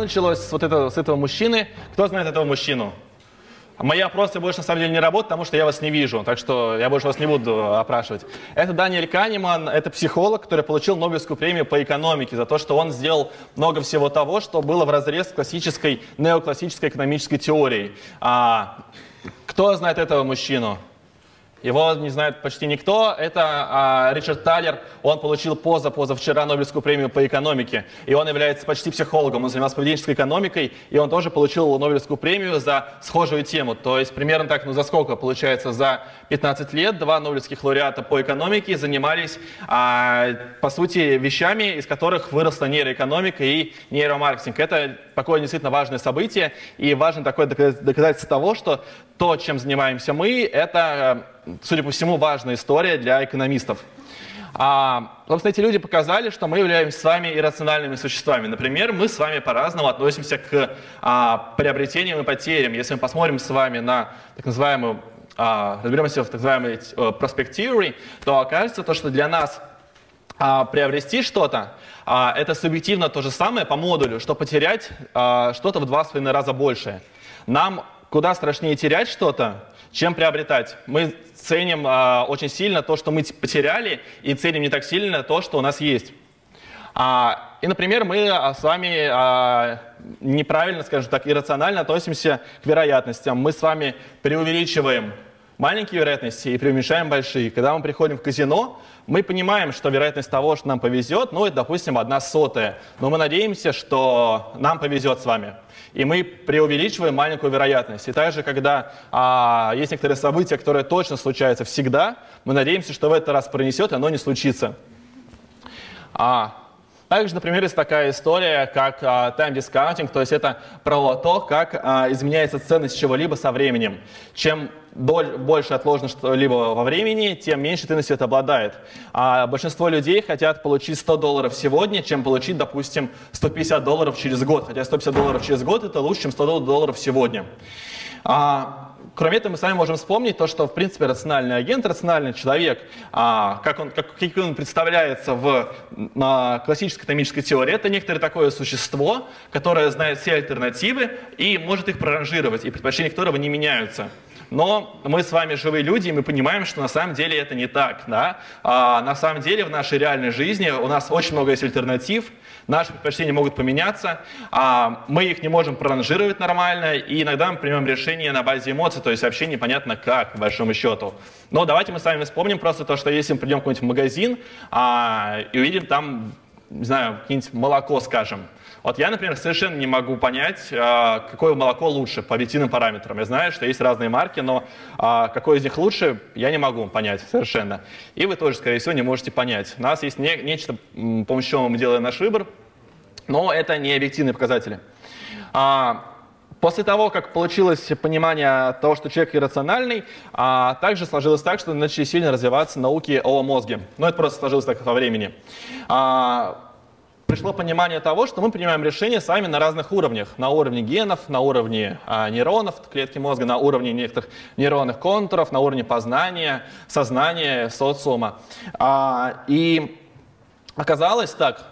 Началось с вот этого, с этого мужчины. Кто знает этого мужчину? Мои опросы больше на самом деле не работают, потому что я вас не вижу, так что я больше вас не буду опрашивать. Это Даниэль Канеман, это психолог, который получил Нобелевскую премию по экономике за то, что он сделал много всего того, что было в разрез с классической, неоклассической экономической теорией. А, кто знает этого мужчину? Его не знает почти никто. Это а, Ричард Талер. Он получил поза позавчера Нобелевскую премию по экономике. И он является почти психологом. Он занимался поведенческой экономикой. И он тоже получил Нобелевскую премию за схожую тему. То есть примерно так, ну за сколько получается? За 15 лет два Нобелевских лауреата по экономике занимались, а, по сути, вещами, из которых выросла нейроэкономика и нейромаркетинг. Это такое действительно важное событие. И важно такое доказательство того, что то, чем занимаемся мы, это судя по всему, важная история для экономистов. А, собственно, эти люди показали, что мы являемся с вами иррациональными существами. Например, мы с вами по-разному относимся к а, приобретениям и потерям. Если мы посмотрим с вами на так называемую, а, разберемся в так называемой prospect theory, то окажется то, что для нас а, приобрести что-то, а, это субъективно то же самое по модулю, что потерять а, что-то в два с половиной раза больше. Нам куда страшнее терять что-то, чем приобретать. Мы ценим а, очень сильно то, что мы потеряли, и ценим не так сильно то, что у нас есть. А, и, например, мы а, с вами а, неправильно, скажем так, иррационально относимся к вероятностям. Мы с вами преувеличиваем маленькие вероятности и преуменьшаем большие. Когда мы приходим в казино, мы понимаем, что вероятность того, что нам повезет, ну, это, допустим, одна сотая. Но мы надеемся, что нам повезет с вами. И мы преувеличиваем маленькую вероятность. И также, когда а, есть некоторые события, которые точно случаются всегда, мы надеемся, что в этот раз пронесет, и оно не случится. А, также, например, есть такая история, как а, time discounting, то есть это про то, как а, изменяется ценность чего-либо со временем. Чем больше отложено что-либо во времени, тем меньше ценность это обладает. А большинство людей хотят получить 100 долларов сегодня, чем получить, допустим, 150 долларов через год. Хотя 150 долларов через год это лучше, чем 100 долларов сегодня. А, Кроме этого, мы с вами можем вспомнить то, что, в принципе, рациональный агент, рациональный человек, а, как, он, как, как он представляется в на классической экономической теории, это некоторое такое существо, которое знает все альтернативы и может их проранжировать, и предпочтения которого не меняются. Но мы с вами живые люди, и мы понимаем, что на самом деле это не так. Да? А на самом деле в нашей реальной жизни у нас очень много есть альтернатив, наши предпочтения могут поменяться, а мы их не можем проранжировать нормально, и иногда мы принимаем решения на базе эмоций, то есть вообще непонятно как, по большому счету. Но давайте мы с вами вспомним просто то, что если мы придем в какой-нибудь магазин а, и увидим там, не знаю, какое-нибудь молоко, скажем, вот я, например, совершенно не могу понять, а, какое молоко лучше по объективным параметрам. Я знаю, что есть разные марки, но а, какой из них лучше, я не могу понять совершенно. И вы тоже, скорее всего, не можете понять. У нас есть не, нечто, с помощью чего мы делаем наш выбор, но это не объективные показатели. А, после того, как получилось понимание того, что человек иррациональный, а, также сложилось так, что начали сильно развиваться науки о мозге. Но это просто сложилось так во времени. Пришло понимание того, что мы принимаем решения сами на разных уровнях. На уровне генов, на уровне а, нейронов, клетки мозга, на уровне некоторых нейронных контуров, на уровне познания, сознания, социума. А, и оказалось так,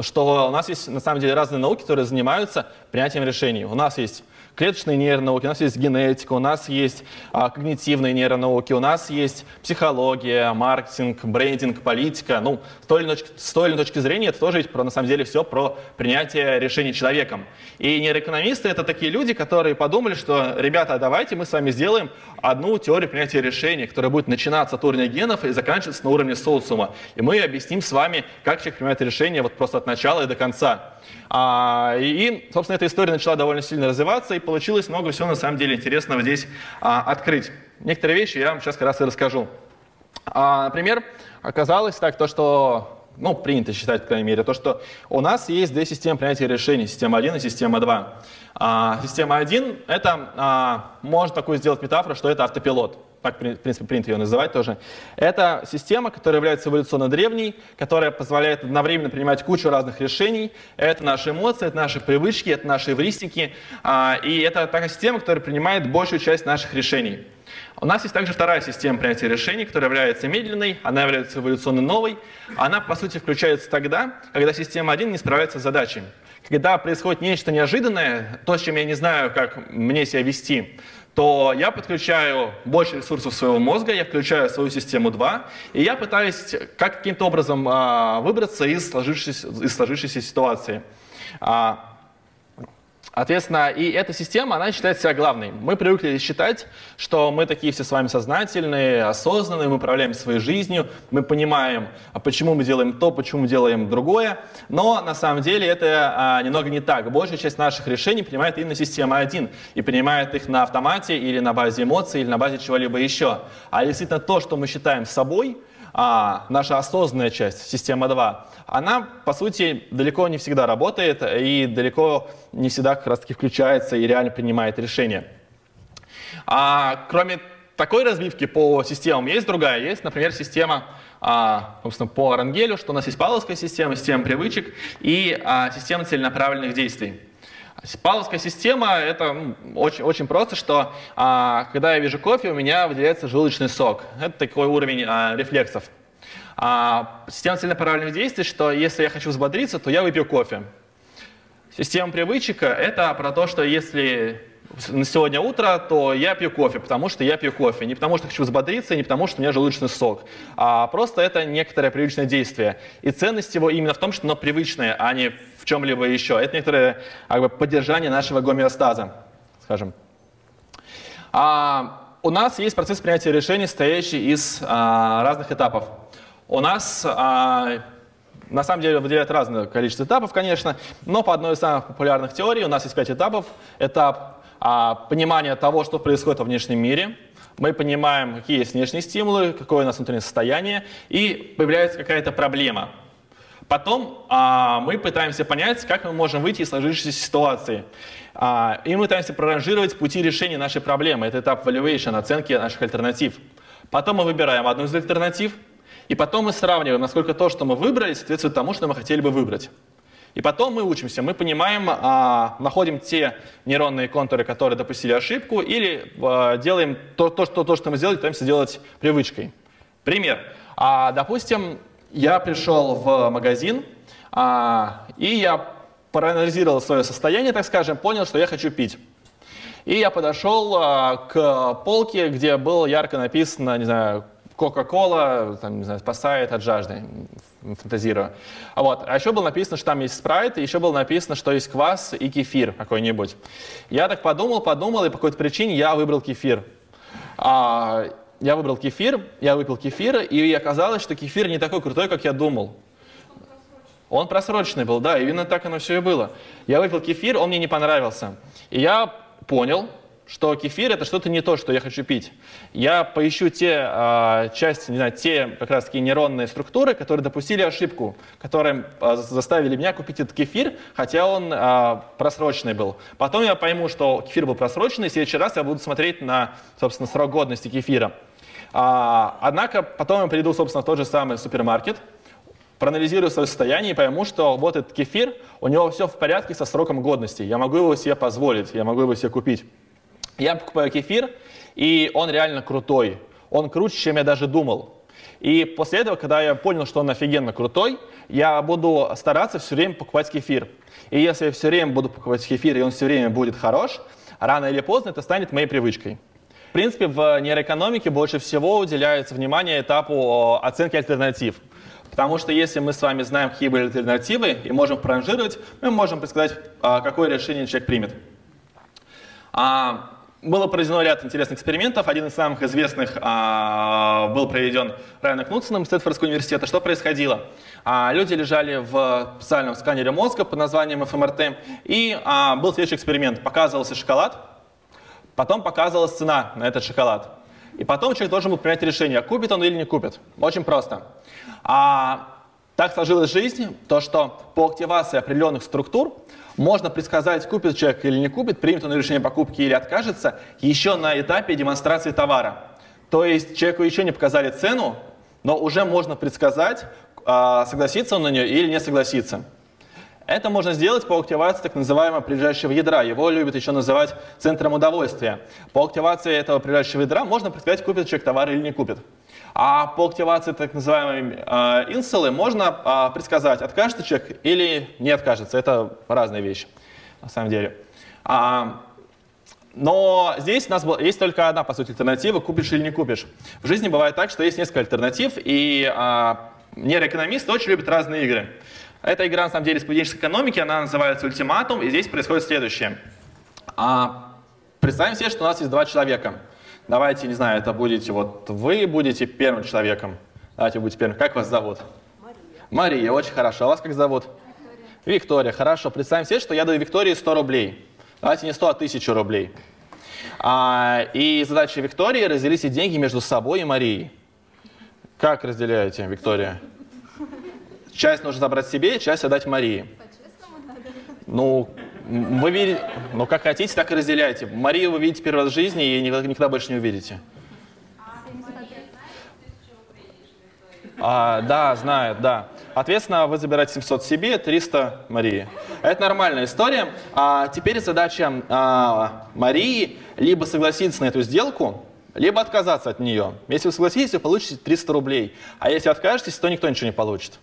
что у нас есть на самом деле разные науки, которые занимаются принятием решений. У нас есть клеточные нейронауки, у нас есть генетика, у нас есть а, когнитивные нейронауки, у нас есть психология, маркетинг, брендинг, политика. Ну, с той, или иной, с той или иной точки зрения это тоже ведь про, на самом деле все про принятие решений человеком. И нейроэкономисты — это такие люди, которые подумали, что, ребята, давайте мы с вами сделаем одну теорию принятия решений, которая будет начинаться от уровня генов и заканчиваться на уровне социума. И мы объясним с вами, как человек принимает решения вот просто от начала и до конца. А, и, собственно, эта история начала довольно сильно развиваться, и получилось много всего, на самом деле, интересного здесь а, открыть. Некоторые вещи я вам сейчас как раз и расскажу. А, например, оказалось так, то, что ну, принято считать, по крайней мере, то, что у нас есть две системы принятия решений, система 1 и система 2. А, система 1 — это, а, можно такую сделать метафору, что это автопилот так, в принципе, принято ее называть тоже. Это система, которая является эволюционно древней, которая позволяет одновременно принимать кучу разных решений. Это наши эмоции, это наши привычки, это наши эвристики. А, и это такая система, которая принимает большую часть наших решений. У нас есть также вторая система принятия решений, которая является медленной, она является эволюционно новой. Она, по сути, включается тогда, когда система 1 не справляется с задачей. когда происходит нечто неожиданное, то, с чем я не знаю, как мне себя вести, то я подключаю больше ресурсов своего мозга, я включаю свою систему 2, и я пытаюсь как каким-то образом а, выбраться из сложившейся, из сложившейся ситуации. А, Соответственно, и эта система, она считает себя главной. Мы привыкли считать, что мы такие все с вами сознательные, осознанные, мы управляем своей жизнью, мы понимаем, а почему мы делаем то, почему мы делаем другое. Но на самом деле это а, немного не так. Большая часть наших решений принимает именно система 1 и принимает их на автомате или на базе эмоций, или на базе чего-либо еще. А действительно то, что мы считаем собой, а, наша осознанная часть, система 2, она, по сути, далеко не всегда работает и далеко не всегда как раз-таки включается и реально принимает решения. А, кроме такой разбивки по системам есть другая. Есть, например, система а, собственно, по Рангелю, что у нас есть павловская система, система привычек и а, система целенаправленных действий. Павловская система – это ну, очень, очень просто, что а, когда я вижу кофе, у меня выделяется желудочный сок. Это такой уровень а, рефлексов. А, система целенаправленных действий, что если я хочу взбодриться, то я выпью кофе. Система привычек – это про то, что если на сегодня утро, то я пью кофе, потому что я пью кофе. Не потому что хочу взбодриться, не потому что у меня желудочный сок. А просто это некоторое привычное действие. И ценность его именно в том, что оно привычное, а не в чем-либо еще. Это некоторое как бы, поддержание нашего гомеостаза, скажем. А, у нас есть процесс принятия решений, стоящий из а, разных этапов. У нас а, на самом деле выделяют разное количество этапов, конечно, но по одной из самых популярных теорий у нас есть пять этапов. Этап понимание того, что происходит во внешнем мире. Мы понимаем, какие есть внешние стимулы, какое у нас внутреннее состояние, и появляется какая-то проблема. Потом а, мы пытаемся понять, как мы можем выйти из сложившейся ситуации. А, и мы пытаемся проранжировать пути решения нашей проблемы. Это этап valuation, оценки наших альтернатив. Потом мы выбираем одну из альтернатив, и потом мы сравниваем, насколько то, что мы выбрали, соответствует тому, что мы хотели бы выбрать. И потом мы учимся, мы понимаем, а, находим те нейронные контуры, которые допустили ошибку, или а, делаем то, то, что, то, что мы сделали, пытаемся делать привычкой. Пример. А, допустим, я пришел в магазин, а, и я проанализировал свое состояние, так скажем, понял, что я хочу пить. И я подошел а, к полке, где было ярко написано, не знаю, Кока-кола, там, не знаю, спасает от жажды, фантазирую. А, вот. а еще было написано, что там есть спрайт, и еще было написано, что есть квас и кефир какой-нибудь. Я так подумал, подумал, и по какой-то причине я выбрал кефир. А, я выбрал кефир, я выпил кефир, и оказалось, что кефир не такой крутой, как я думал. Он просроченный был, да, именно так оно все и было. Я выпил кефир, он мне не понравился. И я понял, что кефир это что-то не то, что я хочу пить. Я поищу те э, части, не знаю, те как раз таки нейронные структуры, которые допустили ошибку, которые э, заставили меня купить этот кефир, хотя он э, просроченный был. Потом я пойму, что кефир был просроченный, и в следующий раз я буду смотреть на, собственно, срок годности кефира. А, однако потом я приду, собственно, в тот же самый супермаркет, проанализирую свое состояние и пойму, что вот этот кефир, у него все в порядке со сроком годности. Я могу его себе позволить, я могу его себе купить. Я покупаю кефир, и он реально крутой. Он круче, чем я даже думал. И после этого, когда я понял, что он офигенно крутой, я буду стараться все время покупать кефир. И если я все время буду покупать кефир, и он все время будет хорош, рано или поздно это станет моей привычкой. В принципе, в нейроэкономике больше всего уделяется внимание этапу оценки альтернатив. Потому что если мы с вами знаем, какие были альтернативы, и можем проранжировать, мы можем предсказать, а, какое решение человек примет. А, было проведено ряд интересных экспериментов. Один из самых известных а, был проведен Райаном Кнутсоном из Стэнфордского университета. Что происходило? А, люди лежали в специальном сканере мозга под названием ФМРТ, и а, был следующий эксперимент. Показывался шоколад, потом показывалась цена на этот шоколад. И потом человек должен был принять решение, купит он или не купит. Очень просто. А, так сложилась жизнь, то что по активации определенных структур можно предсказать, купит человек или не купит, примет он решение покупки или откажется, еще на этапе демонстрации товара. То есть человеку еще не показали цену, но уже можно предсказать, а, согласится он на нее или не согласится. Это можно сделать по активации так называемого прилежащего ядра. Его любят еще называть центром удовольствия. По активации этого прилежащего ядра можно предсказать, купит человек товар или не купит. А по активации так называемой э, можно э, предсказать, откажется человек или не откажется. Это разные вещи, на самом деле. А, но здесь у нас есть только одна, по сути, альтернатива, купишь или не купишь. В жизни бывает так, что есть несколько альтернатив, и а, нейроэкономисты очень любят разные игры. Эта игра, на самом деле, из поведенческой экономики, она называется «Ультиматум», и здесь происходит следующее. А, представим себе, что у нас есть два человека. Давайте, не знаю, это будете вот вы будете первым человеком. Давайте будете первым. Как вас зовут? Мария. Мария, очень хорошо. А вас как зовут? Виктория. Виктория, хорошо. Представим себе, что я даю Виктории 100 рублей. Давайте не 100, а 1000 рублей. А, и задача Виктории разделить эти деньги между собой и Марией. Как разделяете, Виктория? Часть нужно забрать себе, часть отдать Марии. Ну, вы видите, ну как хотите, так и разделяйте. Марию вы видите первый раз в жизни и никогда больше не увидите. А, да, знает, да. Ответственно, вы забираете 700 себе, 300 Марии. Это нормальная история. А теперь задача а, Марии либо согласиться на эту сделку, либо отказаться от нее. Если вы согласитесь, вы получите 300 рублей. А если откажетесь, то никто ничего не получит.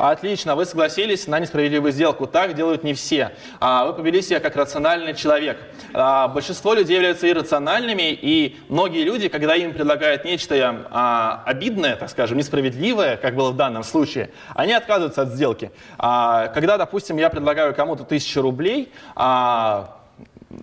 Отлично, вы согласились на несправедливую сделку. Так делают не все. А, вы повели себя как рациональный человек. А, большинство людей являются иррациональными, и многие люди, когда им предлагают нечто а, обидное, так скажем, несправедливое, как было в данном случае, они отказываются от сделки. Когда, допустим, я предлагаю кому-то тысячу рублей,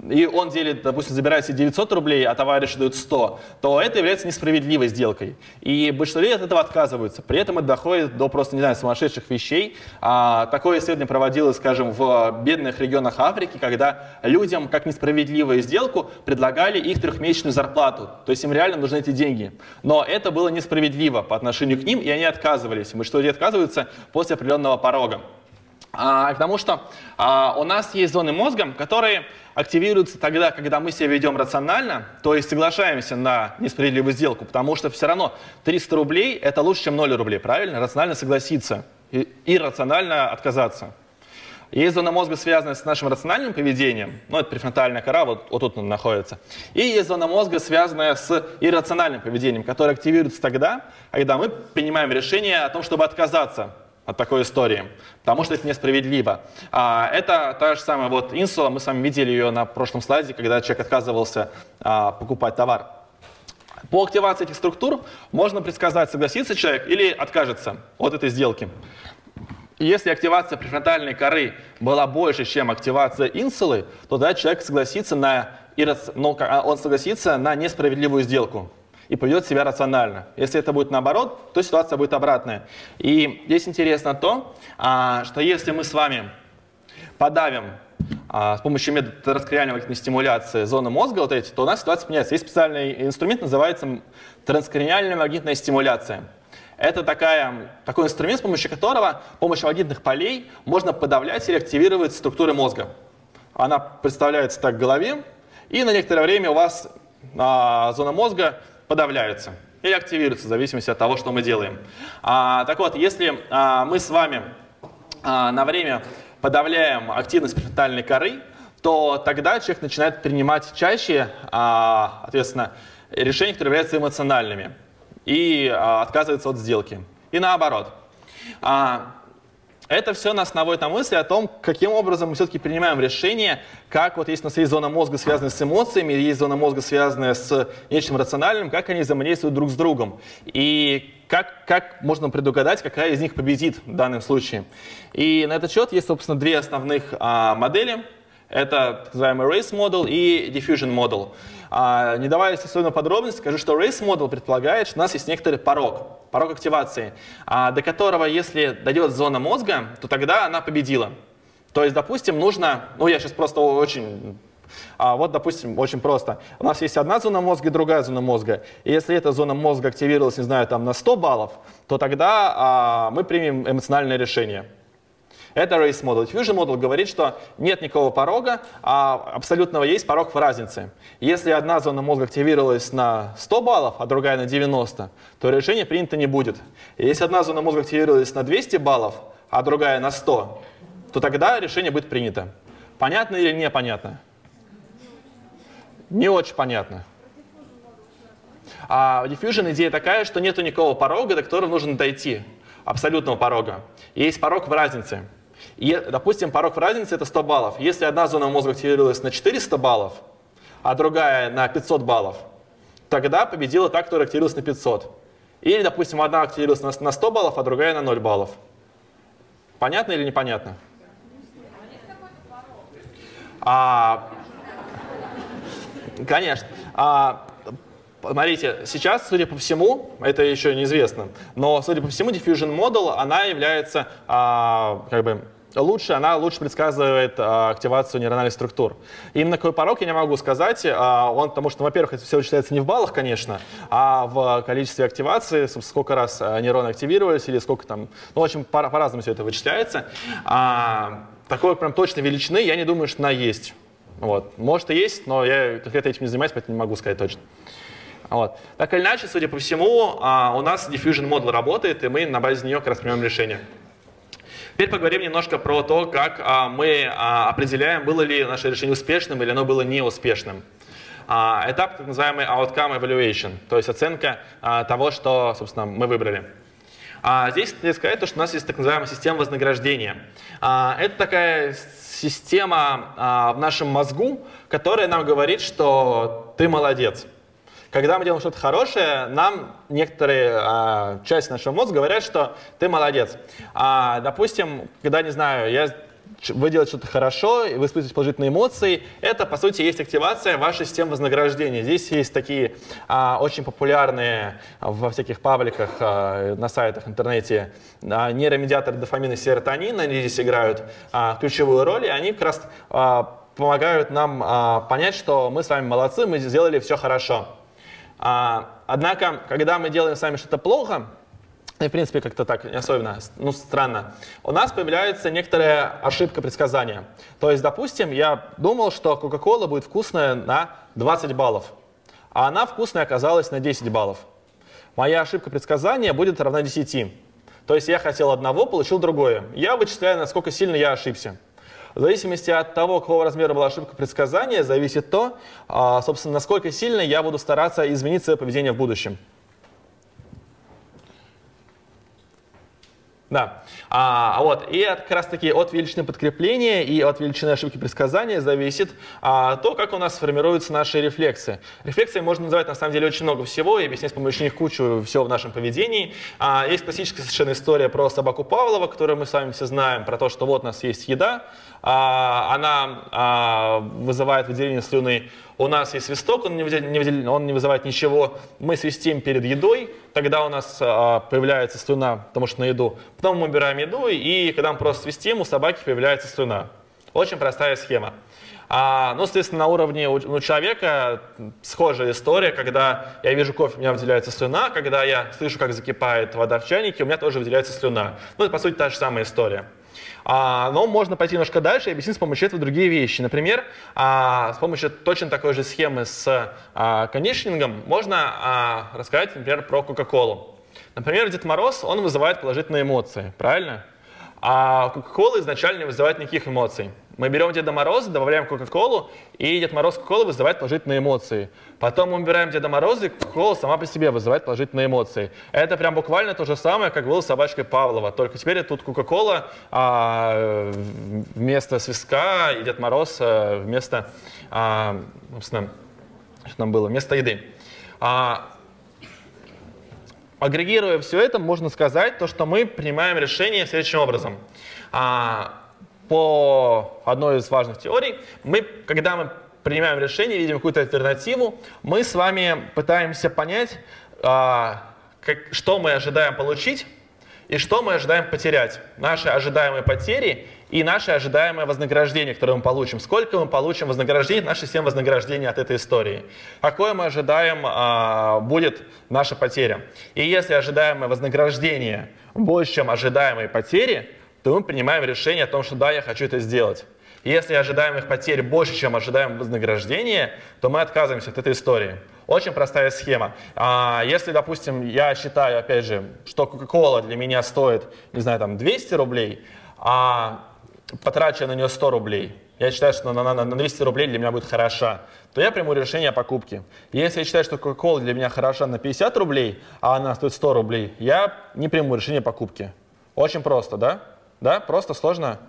и он делит, допустим, забирает себе 900 рублей, а товарищ дает 100, то это является несправедливой сделкой. И большинство людей от этого отказываются. При этом это доходит до просто, не знаю, сумасшедших вещей. А, такое исследование проводилось, скажем, в бедных регионах Африки, когда людям, как несправедливую сделку, предлагали их трехмесячную зарплату. То есть им реально нужны эти деньги. Но это было несправедливо по отношению к ним, и они отказывались. Большинство людей отказываются после определенного порога. А, потому что а, у нас есть зоны мозга, которые активируются тогда, когда мы себя ведем рационально, то есть соглашаемся на несправедливую сделку, потому что все равно 300 рублей это лучше, чем 0 рублей, правильно? Рационально согласиться и, рационально отказаться. Есть зона мозга, связанная с нашим рациональным поведением, ну это префронтальная кора, вот, вот тут она находится. И есть зона мозга, связанная с иррациональным поведением, которая активируется тогда, когда мы принимаем решение о том, чтобы отказаться от такой истории, потому что это несправедливо. А, это та же самая вот инсула, мы с вами видели ее на прошлом слайде, когда человек отказывался а, покупать товар. По активации этих структур можно предсказать, согласится человек или откажется от этой сделки. Если активация префронтальной коры была больше, чем активация инсулы, то тогда человек согласится на, ну, он согласится на несправедливую сделку и поведет себя рационально. Если это будет наоборот, то ситуация будет обратная. И здесь интересно то, а, что если мы с вами подавим а, с помощью метода транскраниальной стимуляции зоны мозга вот эти, то у нас ситуация меняется. Есть специальный инструмент, называется транскраниальная магнитная стимуляция. Это такая, такой инструмент, с помощью которого, с помощью магнитных полей можно подавлять или активировать структуры мозга. Она представляется так в голове, и на некоторое время у вас а, зона мозга подавляются или активируются в зависимости от того, что мы делаем. А, так вот, если а, мы с вами а, на время подавляем активность префронтальной коры, то тогда человек начинает принимать чаще, а, соответственно, решения, которые являются эмоциональными, и а, отказывается от сделки. И наоборот. А, это все на основе на мысли о том, каким образом мы все-таки принимаем решение, как вот есть у нас есть зона мозга, связанная с эмоциями, есть зона мозга, связанная с нечем рациональным, как они взаимодействуют друг с другом. И как, как можно предугадать, какая из них победит в данном случае. И на этот счет есть, собственно, две основных а, модели. Это так называемый race model и diffusion model. А, не давая особенно подробности, скажу, что race model предполагает, что у нас есть некоторый порог, порог активации, а, до которого, если дойдет зона мозга, то тогда она победила. То есть, допустим, нужно, ну я сейчас просто очень а вот, допустим, очень просто. У нас есть одна зона мозга и другая зона мозга. И если эта зона мозга активировалась, не знаю, там на 100 баллов, то тогда а, мы примем эмоциональное решение. Это race model. Diffusion model говорит, что нет никакого порога, а абсолютного есть порог в разнице. Если одна зона мозга активировалась на 100 баллов, а другая на 90, то решение принято не будет. Если одна зона мозга активировалась на 200 баллов, а другая на 100, то тогда решение будет принято. Понятно или непонятно? Не очень понятно. А Diffusion идея такая, что нету никакого порога, до которого нужно дойти, абсолютного порога. Есть порог в разнице. И, допустим, порог в разнице это 100 баллов. Если одна зона мозга активировалась на 400 баллов, а другая на 500 баллов, тогда победила та, которая активировалась на 500. Или, допустим, одна активировалась на 100 баллов, а другая на 0 баллов. Понятно или непонятно? А, конечно. А, смотрите, сейчас, судя по всему, это еще неизвестно, но, судя по всему, Diffusion Model, она является а, как бы лучше, она лучше предсказывает а, активацию нейрональных структур. Именно какой порог я не могу сказать, а, он, потому что, во-первых, это все вычисляется не в баллах, конечно, а в количестве активации, сколько раз а, нейроны активировались или сколько там, ну, в общем, по- по-разному все это вычисляется. А, такой прям точной величины я не думаю, что она есть. Вот. Может и есть, но я конкретно этим не занимаюсь, поэтому не могу сказать точно. Вот. Так или иначе, судя по всему, а, у нас Diffusion Model работает, и мы на базе нее как раз принимаем решение. Теперь поговорим немножко про то, как а, мы а, определяем, было ли наше решение успешным или оно было неуспешным. А, этап так называемый outcome evaluation, то есть оценка того, что, собственно, мы выбрали. Здесь надо сказать, то, что у нас есть так называемая система вознаграждения. Это такая система в нашем мозгу, которая нам говорит, что ты молодец. Когда мы делаем что-то хорошее, нам некоторые а, части нашего мозга говорят, что ты молодец. А, допустим, когда, не знаю, я вы делаете что-то хорошо, вы испытываете положительные эмоции, это, по сути, есть активация вашей системы вознаграждения. Здесь есть такие а, очень популярные во всяких пабликах, а, на сайтах, интернете а, нейромедиаторы дофамина и серотонина, они здесь играют а, ключевую роль, и они как раз а, помогают нам а, понять, что мы с вами молодцы, мы сделали все хорошо. А, однако, когда мы делаем с вами что-то плохо, и, в принципе, как-то так не особенно, ну, странно. У нас появляется некоторая ошибка предсказания. То есть, допустим, я думал, что Кока-Кола будет вкусная на 20 баллов, а она вкусная оказалась на 10 баллов. Моя ошибка предсказания будет равна 10. То есть я хотел одного, получил другое. Я вычисляю, насколько сильно я ошибся. В зависимости от того, какого размера была ошибка предсказания, зависит то, а, собственно, насколько сильно я буду стараться изменить свое поведение в будущем. Да. А, вот. И от, как раз таки от величины подкрепления и от величины ошибки предсказания зависит а, то, как у нас формируются наши рефлексы. Рефлексы можно называть на самом деле очень много всего и объяснять с помощью них кучу всего в нашем поведении. А, есть классическая совершенно история про собаку Павлова, которую мы с вами все знаем, про то, что вот у нас есть еда, а, она а, вызывает выделение слюны у нас есть свисток, он не, вызывает ничего. Мы свистим перед едой, тогда у нас а, появляется слюна, потому что на еду. Потом мы убираем еду, и когда мы просто свистим, у собаки появляется слюна. Очень простая схема. А, ну, соответственно, на уровне у, у человека схожая история, когда я вижу кофе, у меня выделяется слюна, когда я слышу, как закипает вода в чайнике, у меня тоже выделяется слюна. Ну, это, по сути, та же самая история. А, но можно пойти немножко дальше и объяснить с помощью этого другие вещи. Например, а, с помощью точно такой же схемы с а, кондишнингом можно рассказать, например, про Кока-Колу. Например, Дед Мороз, он вызывает положительные эмоции, правильно? А Кока-Кола изначально не вызывает никаких эмоций. Мы берем Деда Мороза, добавляем Кока-Колу, и Дед Мороз Кока-Колы вызывает положительные эмоции. Потом мы убираем Деда Мороза, и Кока-Кола сама по себе вызывает положительные эмоции. Это прям буквально то же самое, как было с собачкой Павлова. Только теперь тут Кока-Кола а, вместо свистка, и Дед Мороз а, вместо, а, собственно, что там было, вместо еды. А, агрегируя все это, можно сказать, то, что мы принимаем решение следующим образом. А, по одной из важных теорий, мы, когда мы принимаем решение, видим какую-то альтернативу, мы с вами пытаемся понять, а, как, что мы ожидаем получить и что мы ожидаем потерять. Наши ожидаемые потери и наше ожидаемое вознаграждение, которое мы получим. Сколько мы получим вознаграждения, наша система вознаграждения от этой истории. Какое мы ожидаем а, будет наша потеря. И если ожидаемое вознаграждение больше, чем ожидаемые потери, то мы принимаем решение о том, что да, я хочу это сделать. И если ожидаемых потерь больше, чем ожидаем вознаграждения, то мы отказываемся от этой истории. Очень простая схема. А, если, допустим, я считаю, опять же, что Coca-Cola для меня стоит, не знаю, там 200 рублей, а потрачу на нее 100 рублей, я считаю, что на, на, на 200 рублей для меня будет хороша, то я приму решение о покупке. Если я считаю, что Coca-Cola для меня хороша на 50 рублей, а она стоит 100 рублей, я не приму решение о покупке. Очень просто, да? Да? Просто сложно?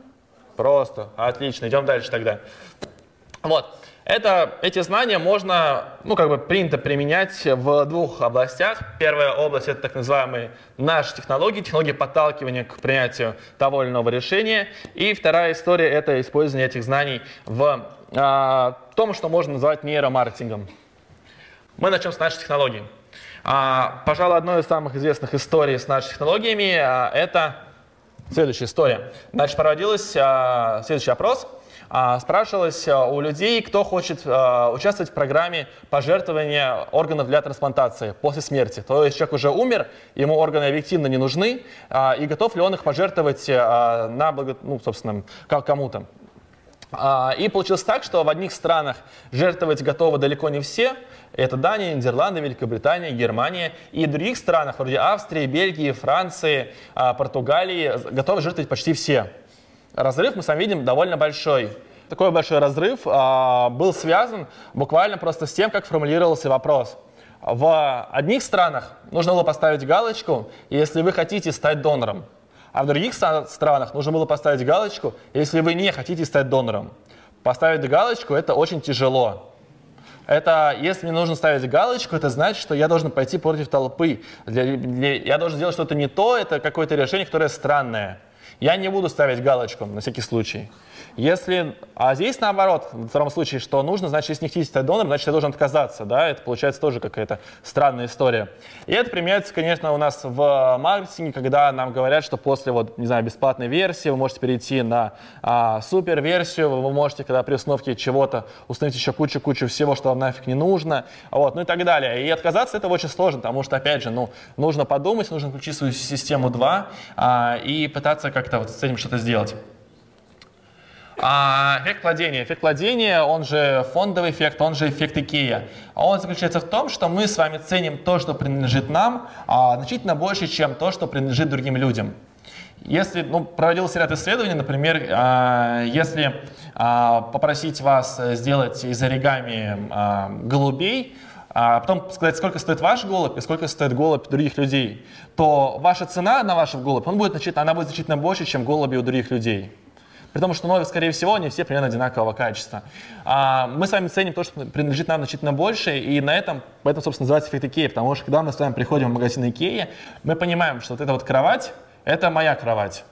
Просто. Отлично. Идем дальше тогда. Вот. Это, эти знания можно, ну, как бы принято применять в двух областях. Первая область — это так называемые наши технологии, технологии подталкивания к принятию того или иного решения. И вторая история — это использование этих знаний в а, том, что можно назвать нейромаркетингом. Мы начнем с нашей технологии. А, пожалуй, одной из самых известных историй с нашими технологиями а, — это следующая история. Значит, проводилась а, следующий опрос — а, спрашивалось а, у людей, кто хочет а, участвовать в программе пожертвования органов для трансплантации после смерти. То есть человек уже умер, ему органы объективно не нужны, и готов ли он их пожертвовать на благо, ну, собственно, кому-то. И получилось так, что в одних странах жертвовать готовы далеко не все. Это Дания, Нидерланды, Великобритания, Германия. И в других странах, вроде Австрии, Бельгии, Франции, Португалии, готовы жертвовать почти все разрыв мы сами видим довольно большой. Такой большой разрыв а, был связан буквально просто с тем, как формулировался вопрос. В одних странах нужно было поставить галочку, если вы хотите стать донором. А в других странах нужно было поставить галочку, если вы не хотите стать донором. Поставить галочку это очень тяжело. Это, если мне нужно ставить галочку, это значит, что я должен пойти против толпы. Для, для, я должен сделать что-то не то, это какое-то решение, которое странное. Я не буду ставить галочку на всякий случай. Если, а здесь наоборот, в втором случае, что нужно, значит, если не хотите стать донором, значит, я должен отказаться, да, это получается тоже какая-то странная история. И это применяется, конечно, у нас в маркетинге, когда нам говорят, что после, вот, не знаю, бесплатной версии вы можете перейти на а, супер версию, вы можете, когда при установке чего-то установить еще кучу-кучу всего, что вам нафиг не нужно, вот, ну и так далее. И отказаться этого очень сложно, потому что, опять же, ну, нужно подумать, нужно включить свою систему 2 а, и пытаться как-то вот с этим что-то сделать. А эффект владения. Эффект владения, он же фондовый эффект, он же эффект Икея. Он заключается в том, что мы с вами ценим то, что принадлежит нам, а, значительно больше, чем то, что принадлежит другим людям. Если, ну, проводился ряд исследований, например, а, если а, попросить вас сделать из оригами а, голубей, а потом сказать, сколько стоит ваш голубь и сколько стоит голубь других людей, то ваша цена на ваш голубь, он будет, она будет значительно больше, чем голуби у других людей. При том, что ноги, скорее всего, они все примерно одинакового качества. А мы с вами ценим то, что принадлежит нам значительно больше, и на этом, поэтому, собственно, называется эффект Икея, потому что когда мы с вами приходим в магазин Икея, мы понимаем, что вот эта вот кровать, это моя кровать.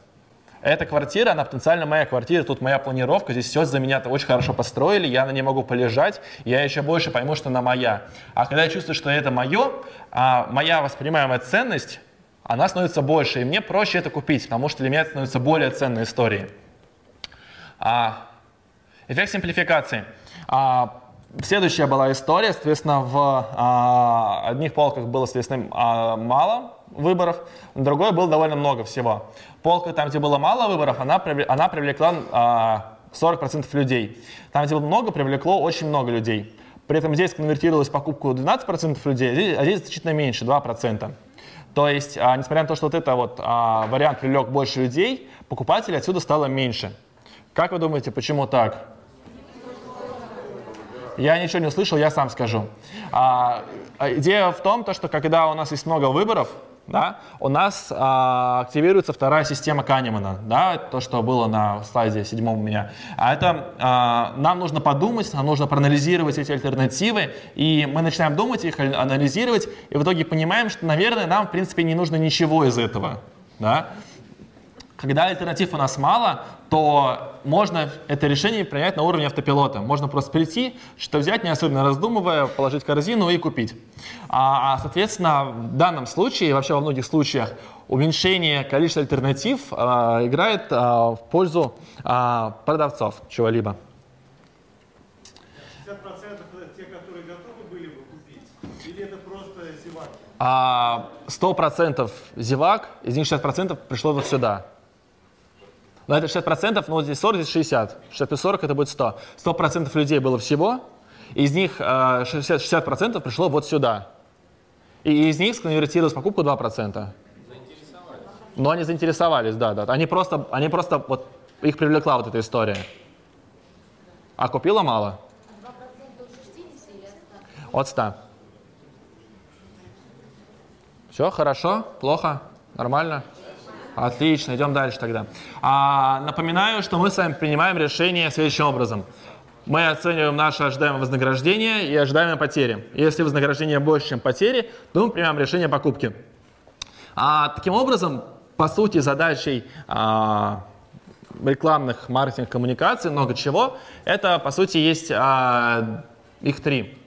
Эта квартира, она потенциально моя квартира, тут моя планировка, здесь все за меня очень хорошо построили, я на ней могу полежать, я еще больше пойму, что она моя. А когда я чувствую, что это мое, а моя воспринимаемая ценность, она становится больше, и мне проще это купить, потому что для меня это становится более ценной историей. А, эффект симплификации. А, следующая была история, соответственно, в а, одних полках было, соответственно, а, мало выборов, на другой было довольно много всего. Полка, там, где было мало выборов, она, она привлекла а, 40% людей. Там, где было много, привлекло очень много людей. При этом здесь конвертировалась покупку 12% людей, а здесь, а здесь значительно меньше, 2%. То есть, а, несмотря на то, что вот это вот а, вариант привлек больше людей, покупателей отсюда стало меньше. Как вы думаете, почему так? Я ничего не услышал, я сам скажу. А, а, идея в том, то, что когда у нас есть много выборов, да, у нас а, активируется вторая система Канемана, да, то, что было на слайде седьмом у меня. А это а, нам нужно подумать, нам нужно проанализировать эти альтернативы, и мы начинаем думать их, анализировать, и в итоге понимаем, что, наверное, нам, в принципе, не нужно ничего из этого. Да? Когда альтернатив у нас мало, то можно это решение принять на уровне автопилота. Можно просто прийти, что взять, не особенно раздумывая, положить в корзину и купить. А, а, соответственно, в данном случае, и вообще во многих случаях, уменьшение количества альтернатив а, играет а, в пользу а, продавцов чего-либо. 60% это те, которые готовы были бы купить? Или это просто зевак? А, 100% зевак, из них 60% пришло вот сюда. Но это 60%, ну вот здесь 40, здесь 60. 60 плюс 40 это будет 100. 100% людей было всего, из них 60%, 60 пришло вот сюда. И из них сконвертировалась покупку 2%. Заинтересовались. Но они заинтересовались, да, да. Они просто, они просто вот, их привлекла вот эта история. А купила мало? 2% от 60 или от 100? От 100. Все, хорошо, плохо, нормально? Отлично, идем дальше тогда. А, напоминаю, что мы с вами принимаем решение следующим образом. Мы оцениваем наше ожидаемое вознаграждение и ожидаемые потери. Если вознаграждение больше, чем потери, то мы принимаем решение покупки. А, таким образом, по сути, задачей а, рекламных, маркетинг, коммуникаций, много чего, это, по сути, есть а, их три.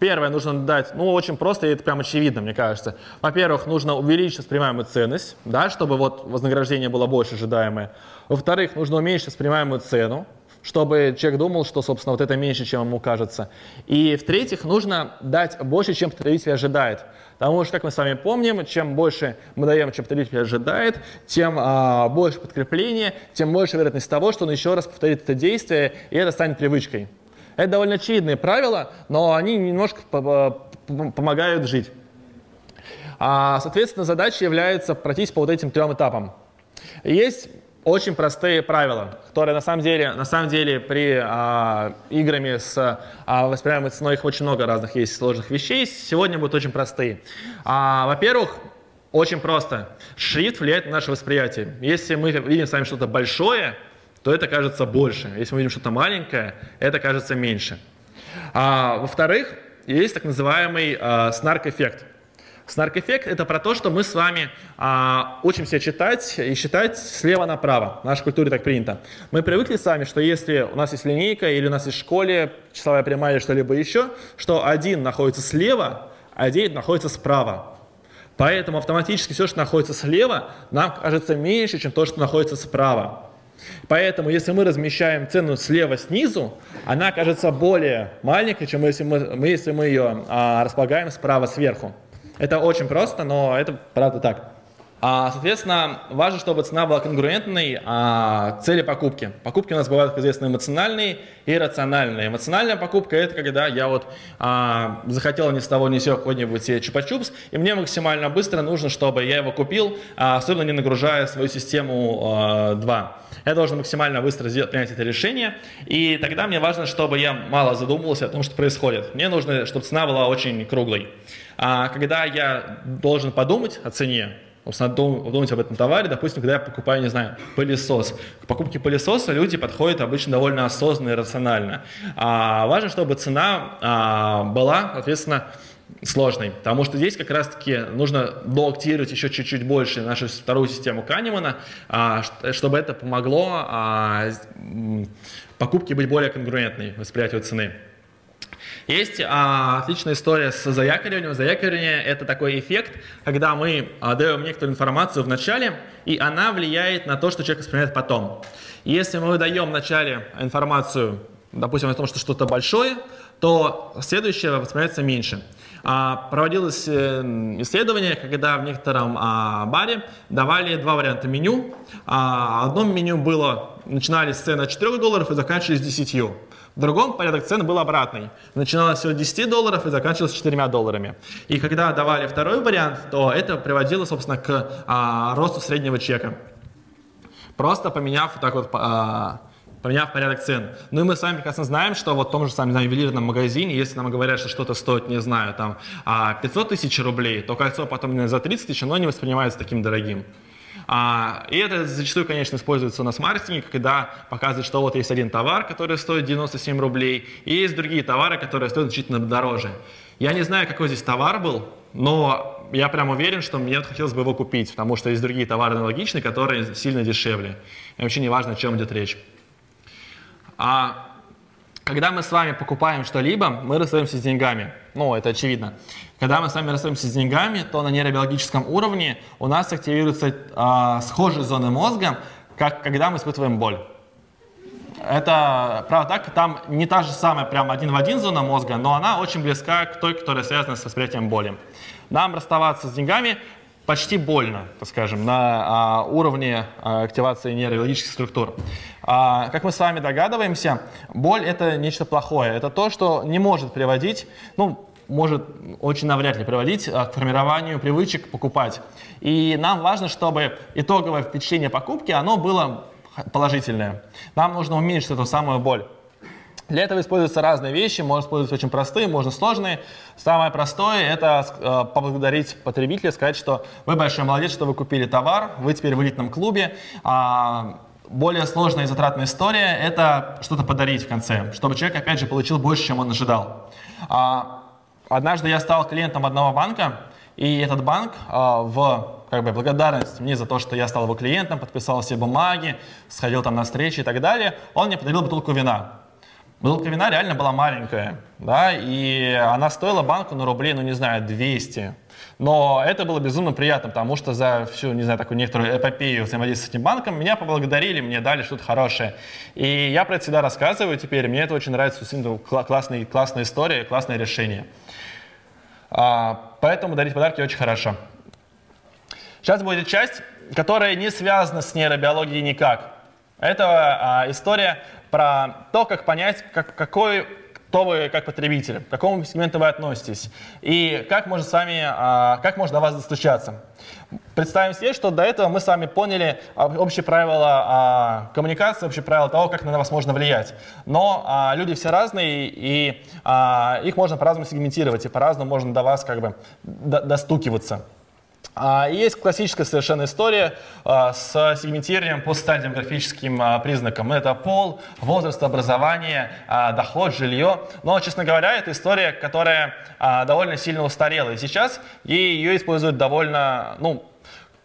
Первое, нужно дать, ну, очень просто, и это прям очевидно, мне кажется. Во-первых, нужно увеличить воспринимаемую ценность, да, чтобы вот вознаграждение было больше ожидаемое. Во-вторых, нужно уменьшить воспринимаемую цену, чтобы человек думал, что, собственно, вот это меньше, чем ему кажется. И в-третьих, нужно дать больше, чем потребитель ожидает. Потому что, как мы с вами помним, чем больше мы даем, чем потребитель ожидает, тем а, больше подкрепления, тем больше вероятность того, что он еще раз повторит это действие, и это станет привычкой. Это довольно очевидные правила, но они немножко помогают жить. А, соответственно, задача является пройтись по вот этим трем этапам. Есть очень простые правила, которые на самом деле, на самом деле при а, играми с а, воспринимаемой ценой их очень много разных есть сложных вещей. Сегодня будут очень простые. А, во-первых, очень просто. Шрифт влияет на наше восприятие. Если мы видим с вами что-то большое, то это кажется больше. Если мы видим что-то маленькое, это кажется меньше. А, во-вторых, есть так называемый а, снарк-эффект. Снарк-эффект – это про то, что мы с вами а, учимся читать и считать слева направо. В нашей культуре так принято. Мы привыкли с вами, что если у нас есть линейка или у нас есть в школе числовая прямая или что-либо еще, что один находится слева, а 9 находится справа. Поэтому автоматически все, что находится слева, нам кажется меньше, чем то, что находится справа. Поэтому, если мы размещаем цену слева снизу, она кажется более маленькой, чем если мы, если мы ее а, располагаем справа сверху. Это очень просто, но это правда так. А, соответственно, важно, чтобы цена была конкурентной а, цели покупки. Покупки у нас бывают, как известно, эмоциональные и рациональные. Эмоциональная покупка – это когда я вот а, захотел ни с того ни с сего какой-нибудь чупа-чупс, и мне максимально быстро нужно, чтобы я его купил, а, особенно не нагружая свою систему а, 2. Я должен максимально быстро сделать, принять это решение, и тогда мне важно, чтобы я мало задумывался о том, что происходит. Мне нужно, чтобы цена была очень круглой. А когда я должен подумать о цене, надо думать об этом товаре. Допустим, когда я покупаю, не знаю, пылесос. К покупке пылесоса люди подходят обычно довольно осознанно и рационально. А важно, чтобы цена а, была, соответственно, сложной, потому что здесь как раз-таки нужно доактивировать еще чуть-чуть больше нашу вторую систему Канемана, а, чтобы это помогло а, покупке быть более конкурентной, восприятию цены. Есть а, отличная история с заякориванием. Заякоривание – это такой эффект, когда мы а, даем некоторую информацию в начале, и она влияет на то, что человек воспринимает потом. Если мы даем в начале информацию, допустим, о том, что что-то большое, то следующее воспринимается меньше. А, проводилось э, исследование, когда в некотором а, баре давали два варианта меню. А, одном меню было, начинались цены от 4 долларов и заканчивались 10. В другом порядок цен был обратный. Начиналось с 10 долларов и заканчивалось 4 долларами. И когда давали второй вариант, то это приводило, собственно, к росту среднего чека. Просто поменяв так вот поменяв порядок цен. Ну и мы с вами прекрасно знаем, что вот в том же самом знаю, ювелирном магазине, если нам говорят, что что-то стоит, не знаю, там 500 а, тысяч рублей, то кольцо потом за 30 тысяч, оно не воспринимается таким дорогим. А, и это зачастую, конечно, используется у нас в маркетинге, когда показывают, что вот есть один товар, который стоит 97 рублей, и есть другие товары, которые стоят значительно дороже. Я не знаю, какой здесь товар был, но я прям уверен, что мне хотелось бы его купить, потому что есть другие товары аналогичные, которые сильно дешевле. И вообще не важно, о чем идет речь. А когда мы с вами покупаем что-либо, мы расстаемся с деньгами. Ну, это очевидно. Когда мы с вами расстаемся с деньгами, то на нейробиологическом уровне у нас активируются а, схожие зоны мозга, как когда мы испытываем боль. Это, правда, так, там не та же самая прям один в один зона мозга, но она очень близка к той, которая связана с восприятием боли. Нам расставаться с деньгами почти больно, так скажем, на а, уровне а, активации нейробиологических структур. А, как мы с вами догадываемся, боль это нечто плохое. Это то, что не может приводить, ну, может очень навряд ли приводить а, к формированию привычек покупать. И нам важно, чтобы итоговое впечатление покупки, оно было положительное. Нам нужно уменьшить эту самую боль. Для этого используются разные вещи, можно использовать очень простые, можно сложные. Самое простое – это э, поблагодарить потребителя, сказать, что вы большой молодец, что вы купили товар, вы теперь в элитном клубе. А, более сложная и затратная история – это что-то подарить в конце, чтобы человек, опять же, получил больше, чем он ожидал. А, однажды я стал клиентом одного банка, и этот банк а, в как бы благодарность мне за то, что я стал его клиентом, подписал все бумаги, сходил там на встречи и так далее, он мне подарил бутылку вина. Бутылка вина реально была маленькая, да, и она стоила банку на рублей, ну не знаю, 200. Но это было безумно приятно, потому что за всю, не знаю, такую некоторую эпопею взаимодействия с этим банком меня поблагодарили, мне дали что-то хорошее. И я про это всегда рассказываю теперь, мне это очень нравится, действительно классная, классная история, классное решение. А, поэтому дарить подарки очень хорошо. Сейчас будет часть, которая не связана с нейробиологией никак. Это а, история про то, как понять, как, какой кто вы как потребитель, к какому сегменту вы относитесь и как можно с вами, а, как можно до вас достучаться. Представим себе, что до этого мы с вами поняли общие правила а, коммуникации, общие правила того, как на вас можно влиять. Но а, люди все разные, и их можно по-разному сегментировать, и по-разному можно до вас как бы достукиваться. А, есть классическая совершенно история а, с сегментированием по социально демографическим а, признакам. Это пол, возраст, образование, доход, жилье. Но, честно говоря, это история, которая довольно сильно устарела. И сейчас ее используют довольно, ну,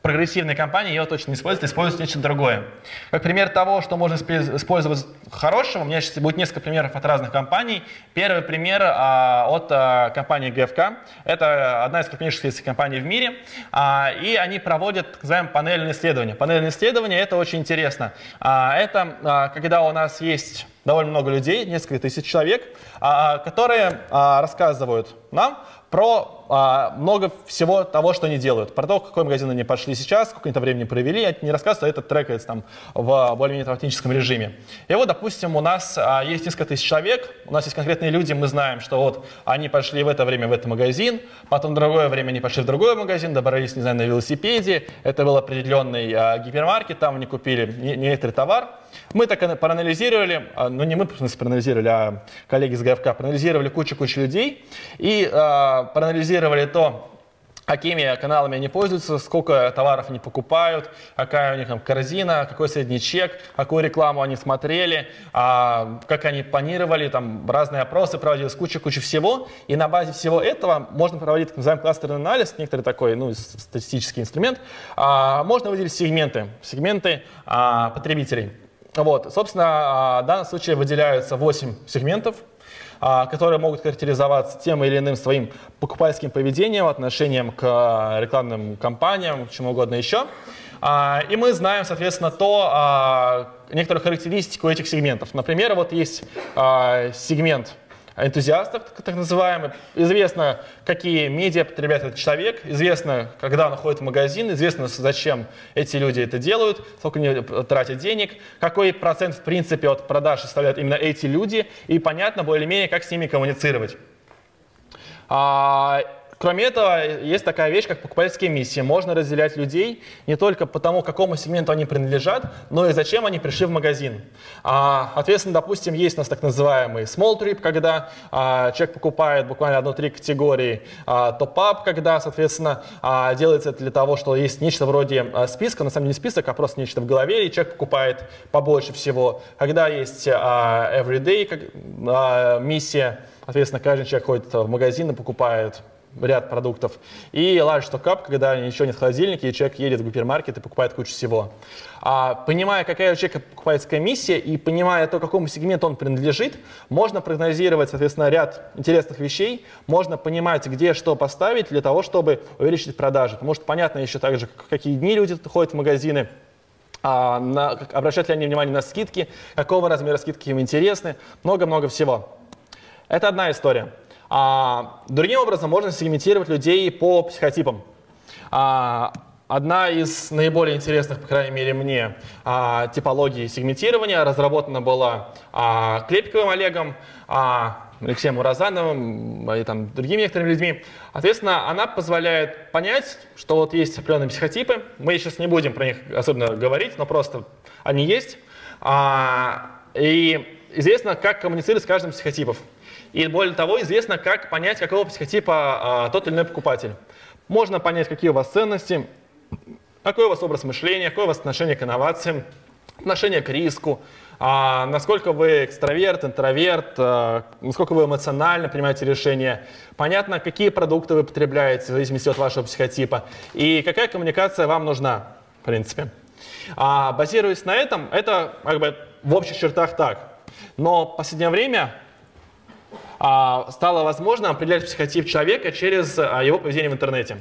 прогрессивные компании ее точно не используют, используют нечто другое. Как пример того, что можно использовать хорошего, у меня сейчас будет несколько примеров от разных компаний. Первый пример а, от а, компании GFK. Это одна из крупнейших компаний в мире. А, и они проводят, так называемое, панельное исследование. Панельное исследование – это очень интересно. А, это а, когда у нас есть довольно много людей, несколько тысяч человек, а, которые а, рассказывают нам про а, много всего того, что они делают. Про то, в какой магазин они пошли сейчас, сколько они там времени провели. Это не рассказ, а это трекается там в более-менее автоматическом режиме. И вот, допустим, у нас а, есть несколько тысяч человек, у нас есть конкретные люди, мы знаем, что вот они пошли в это время в этот магазин, потом в другое время они пошли в другой магазин, добрались, не знаю, на велосипеде, это был определенный а, гипермаркет, там они купили некоторый товар. Мы так проанализировали, а, ну не мы, в смысле, проанализировали, а коллеги из ГФК проанализировали кучу-кучу людей и э, проанализировали то, какими каналами они пользуются, сколько товаров они покупают, какая у них там корзина, какой средний чек, какую рекламу они смотрели, а, как они планировали, там разные опросы проводились, куча-куча всего. И на базе всего этого можно проводить так называемый кластерный анализ, некоторый такой ну, статистический инструмент. А, можно выделить сегменты, сегменты а, потребителей. Вот, собственно, а, в данном случае выделяются 8 сегментов, а, которые могут характеризоваться тем или иным своим покупательским поведением, отношением к а, рекламным кампаниям, чему угодно еще. И мы знаем, соответственно, то, некоторую характеристику этих сегментов. Например, вот есть сегмент энтузиастов, так называемых. Известно, какие медиа потребляет этот человек, известно, когда он ходит в магазин, известно, зачем эти люди это делают, сколько они тратят денег, какой процент, в принципе, от продаж составляют именно эти люди, и понятно более-менее, как с ними коммуницировать. Кроме этого, есть такая вещь, как покупательские миссии. Можно разделять людей не только по тому, какому сегменту они принадлежат, но и зачем они пришли в магазин. А, соответственно, допустим, есть у нас так называемый small trip, когда а, человек покупает буквально одну-три категории. А, top-up, когда, соответственно, а, делается это для того, что есть нечто вроде а, списка, на самом деле не список, а просто нечто в голове, и человек покупает побольше всего. Когда есть а, everyday как, а, миссия, соответственно, каждый человек ходит в магазин и покупает ряд продуктов. И large stock up, когда ничего нет в холодильнике, и человек едет в гипермаркет и покупает кучу всего. А, понимая, какая у человека покупательская миссия, и понимая то, какому сегменту он принадлежит, можно прогнозировать, соответственно, ряд интересных вещей, можно понимать, где что поставить для того, чтобы увеличить продажи. Потому что понятно еще также, какие дни люди ходят в магазины, а, на, обращают ли они внимание на скидки, какого размера скидки им интересны, много-много всего. Это одна история. А, другим образом можно сегментировать людей по психотипам. А, одна из наиболее интересных, по крайней мере мне, а, типологий сегментирования разработана была а, Клепиковым Олегом, а, Алексеем Уразановым и там, другими некоторыми людьми. Соответственно, она позволяет понять, что вот есть определенные психотипы. Мы сейчас не будем про них особенно говорить, но просто они есть. А, и известно, как коммуницировать с каждым из психотипов. И более того, известно, как понять, какого психотипа а, тот или иной покупатель. Можно понять, какие у вас ценности, какой у вас образ мышления, какое у вас отношение к инновациям, отношение к риску, а, насколько вы экстраверт, интроверт, а, насколько вы эмоционально принимаете решения. Понятно, какие продукты вы потребляете в зависимости от вашего психотипа и какая коммуникация вам нужна, в принципе. А, базируясь на этом, это как бы в общих чертах так. Но в последнее время стало возможно определять психотип человека через а, его поведение в интернете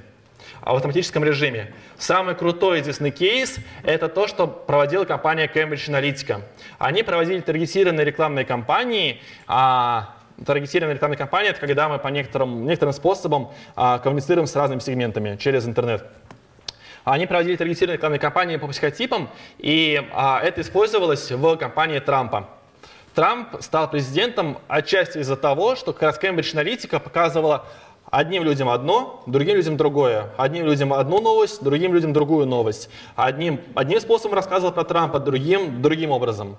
а, в автоматическом режиме. Самый крутой известный кейс – это то, что проводила компания Cambridge Analytica. Они проводили таргетированные рекламные кампании, а таргетированная рекламная кампания – это когда мы по некоторым, некоторым способам а, коммуницируем с разными сегментами через интернет. Они проводили таргетированные рекламные кампании по психотипам, и а, это использовалось в кампании Трампа. Трамп стал президентом отчасти из-за того, что как раз Кембридж Аналитика показывала одним людям одно, другим людям другое. Одним людям одну новость, другим людям другую новость. Одним, одним способом рассказывал про Трампа, другим другим образом.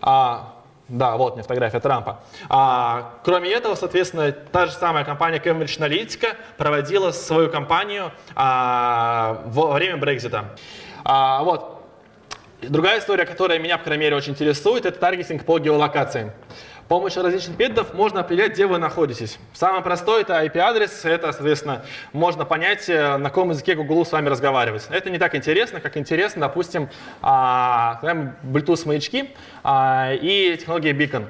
А, да, вот мне фотография Трампа. А, кроме этого, соответственно, та же самая компания Cambridge Analytica проводила свою кампанию а, во время Брекзита. А, вот, Другая история, которая меня, по крайней мере, очень интересует, это таргетинг по геолокации. С помощью различных методов можно определять, где вы находитесь. Самое простое это IP-адрес, это, соответственно, можно понять, э, на каком языке Google с вами разговаривать. Это не так интересно, как интересно, допустим, а, Bluetooth-маячки а, и технология Beacon.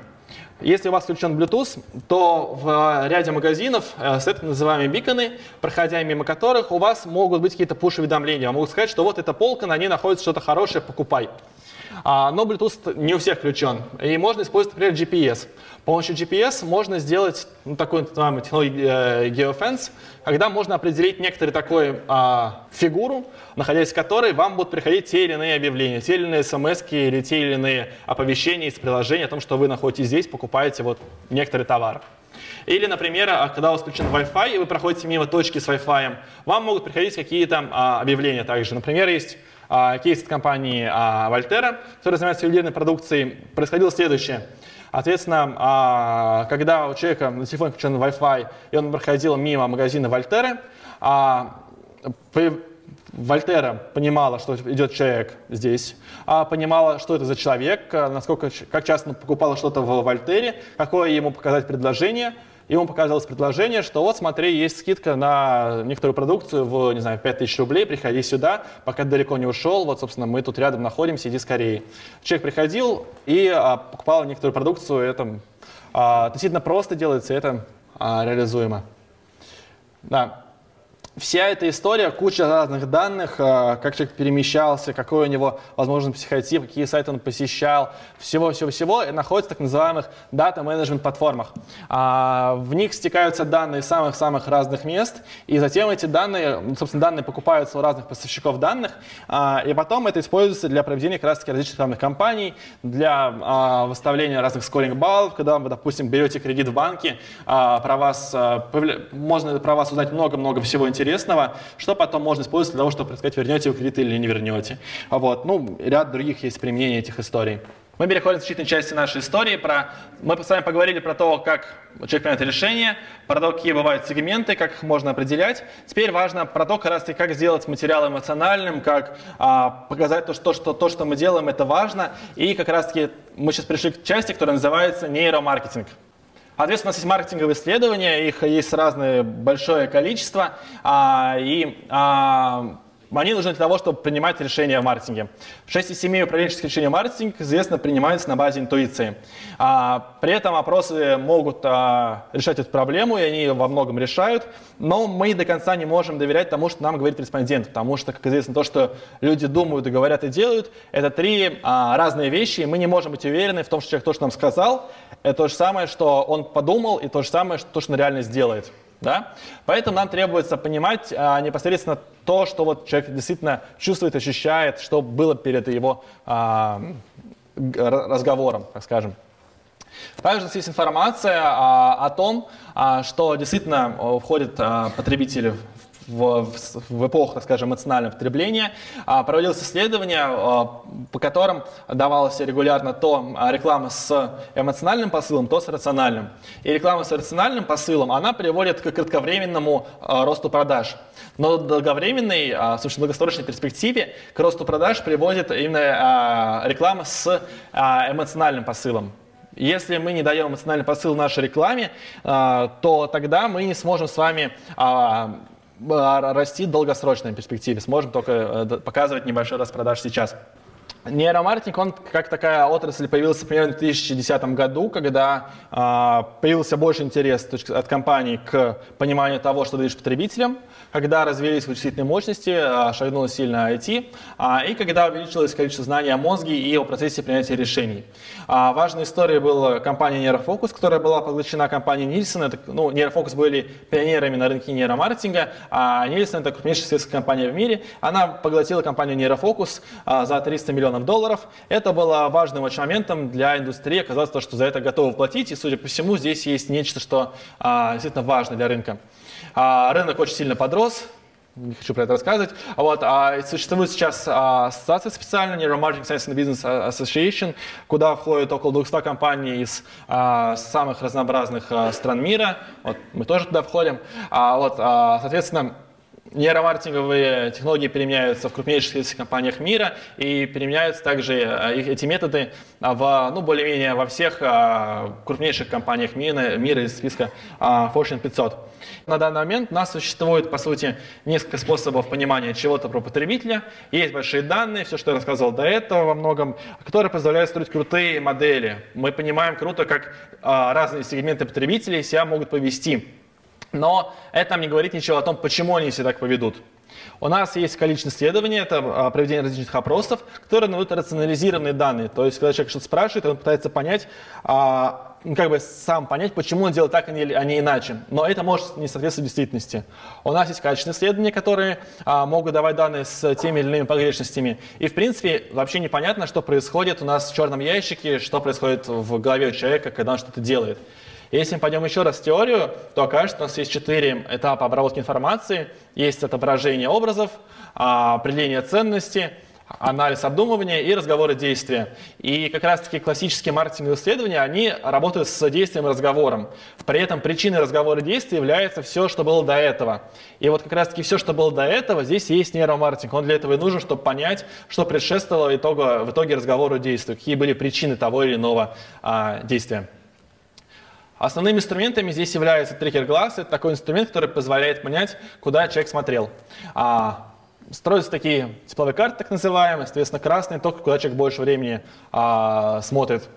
Если у вас включен Bluetooth, то в ряде магазинов э, стоят так называемые биконы, проходя мимо которых у вас могут быть какие-то push-уведомления. Вам могут сказать, что вот эта полка, на ней находится что-то хорошее, покупай. А, но Bluetooth не у всех включен. И можно использовать, например, GPS. С помощью GPS можно сделать ну, такую называемую технологию э, geofence, когда можно определить некоторую такую а, фигуру, находясь в которой вам будут приходить те или иные объявления, те или иные смс или те или иные оповещения из приложения о том, что вы находитесь здесь, покупаете вот некоторый товар. Или, например, а, когда у вас включен Wi-Fi, и вы проходите мимо точки с Wi-Fi, вам могут приходить какие-то а, объявления также. Например, есть а, кейс от компании а, Вольтера, которая занимается ювелирной продукцией, происходило следующее. Соответственно, а, когда у человека на телефоне включен Wi-Fi, и он проходил мимо магазина Вольтеры, Вольтера понимала, что идет человек здесь, понимала, что это за человек, насколько, как часто он покупал что-то в Вольтере, какое ему показать предложение – ему показалось предложение, что вот смотри, есть скидка на некоторую продукцию в, не знаю, 5000 рублей, приходи сюда, пока ты далеко не ушел, вот, собственно, мы тут рядом находимся, иди скорее. Человек приходил и а, покупал некоторую продукцию, это а, относительно просто делается, это а, реализуемо. Да вся эта история, куча разных данных, э, как человек перемещался, какой у него, возможно, психотип, какие сайты он посещал, всего-всего-всего, находится в так называемых дата-менеджмент платформах. А, в них стекаются данные самых-самых разных мест, и затем эти данные, ну, собственно, данные покупаются у разных поставщиков данных, а, и потом это используется для проведения как раз-таки различных рекламных кампаний, для а, выставления разных скоринг-баллов, когда вы, допустим, берете кредит в банке, про вас, можно про вас узнать много-много всего интересного, интересного, что потом можно использовать для того, чтобы сказать, вернете вы кредит или не вернете. Вот. Ну, ряд других есть применений этих историй. Мы переходим к защитной части нашей истории. Про... Мы с вами поговорили про то, как человек принимает решение, про то, какие бывают сегменты, как их можно определять. Теперь важно про то, как, раз как сделать материал эмоциональным, как а, показать то что, что то, что мы делаем, это важно. И как раз-таки мы сейчас пришли к части, которая называется нейромаркетинг. Соответственно, у нас есть маркетинговые исследования, их есть разное большое количество, а, и а, они нужны для того, чтобы принимать решения в маркетинге. 6 из 7 управленческих решений в маркетинге, известно, принимаются на базе интуиции. А, при этом опросы могут а, решать эту проблему, и они во многом решают, но мы до конца не можем доверять тому, что нам говорит респондент, потому что, как известно, то, что люди думают и говорят и делают, это три а, разные вещи, и мы не можем быть уверены в том, что человек то, что нам сказал, это то же самое, что он подумал, и то же самое, что то, что он реально сделает. Да? Поэтому нам требуется понимать а, непосредственно то, что вот человек действительно чувствует, ощущает, что было перед его а, разговором, так скажем. Также нас есть информация а, о том, а, что действительно входят а, потребители в, в, в эпоху, так скажем, эмоционального потребления, а, проводилось исследование, а, по которым давалась регулярно то а, реклама с эмоциональным посылом, то с рациональным. И реклама с рациональным посылом, она приводит к кратковременному росту продаж. Но долговременной, собственно, долгосрочной перспективе к росту продаж приводит именно реклама с эмоциональным посылом. Если мы не даем эмоциональный посыл нашей рекламе, то тогда мы не сможем с вами расти в долгосрочной перспективе. Сможем только э, показывать небольшой распродаж сейчас. Нейромаркетинг, он как такая отрасль появился примерно в 2010 году, когда э, появился больше интерес от компаний к пониманию того, что даешь потребителям, когда развились вычислительные мощности, э, шагнуло сильно IT, э, и когда увеличилось количество знаний о мозге и о процессе принятия решений. Э, важной историей была компания Нейрофокус, которая была поглощена компанией Нильсон. Это, ну, Нейрофокус были пионерами на рынке нейромаркетинга, а Нильсон это крупнейшая светская компания в мире. Она поглотила компанию Нейрофокус э, за 300 миллионов миллионов долларов. Это было важным очень моментом для индустрии. Оказалось, то, что за это готовы платить, и, судя по всему, здесь есть нечто, что а, действительно важно для рынка. А, рынок очень сильно подрос, не хочу про это рассказывать. Вот, а существует сейчас а, ассоциация специальная, Neuromarketing Science and Business Association, куда входит около 200 компаний из а, самых разнообразных а, стран мира. Вот, мы тоже туда входим. А, вот, а, соответственно, Нейромаркетинговые технологии применяются в крупнейших компаниях мира и применяются также э, эти методы в, ну, более-менее во всех э, крупнейших компаниях мира, мира из списка э, Fortune 500. На данный момент у нас существует, по сути, несколько способов понимания чего-то про потребителя. Есть большие данные, все, что я рассказывал до этого во многом, которые позволяют строить крутые модели. Мы понимаем круто, как разные сегменты потребителей себя могут повести но это нам не говорит ничего о том, почему они себя так поведут. У нас есть количество исследований, это а, проведение различных опросов, которые дают рационализированные данные. То есть, когда человек что-то спрашивает, он пытается понять, а, ну, как бы сам понять, почему он делает так, а а не иначе. Но это может не соответствовать действительности. У нас есть качественные исследования, которые могут давать данные с теми или иными погрешностями. И, в принципе, вообще непонятно, что происходит у нас в черном ящике, что происходит в голове у человека, когда он что-то делает. Если мы пойдем еще раз в теорию, то окажется, что у нас есть четыре этапа обработки информации. Есть отображение образов, а, определение ценности, анализ обдумывания и разговоры действия. И как раз-таки классические маркетинговые исследования, они работают с действием и разговором. При этом причиной разговора действия является все, что было до этого. И вот как раз-таки все, что было до этого, здесь есть нейромаркетинг. Он для этого и нужен, чтобы понять, что предшествовало итогу, в итоге разговору и действию, какие были причины того или иного а, действия. Основными инструментами здесь является трекер-глаз. Это такой инструмент, который позволяет понять, куда человек смотрел. А, строятся такие тепловые карты, так называемые, соответственно, красные, только куда человек больше времени а, смотрит.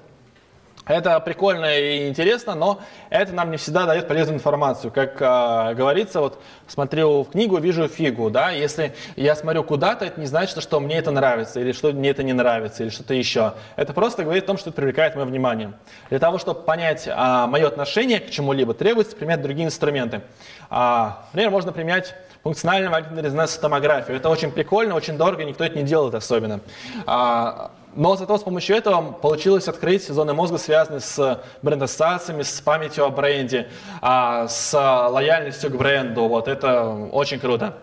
Это прикольно и интересно, но это нам не всегда дает полезную информацию. Как э, говорится, вот смотрю в книгу, вижу фигу, да, если я смотрю куда-то, это не значит, что мне это нравится, или что мне это не нравится, или что-то еще. Это просто говорит о том, что это привлекает мое внимание. Для того, чтобы понять э, мое отношение к чему-либо, требуется применять другие инструменты. А, например, можно применять функциональную магнитную резонансную томографию. Это очень прикольно, очень дорого, никто это не делает особенно. А, но зато с помощью этого получилось открыть зоны мозга, связанные с бренд-ассоциациями, с памятью о бренде, а, с лояльностью к бренду. Вот это очень круто.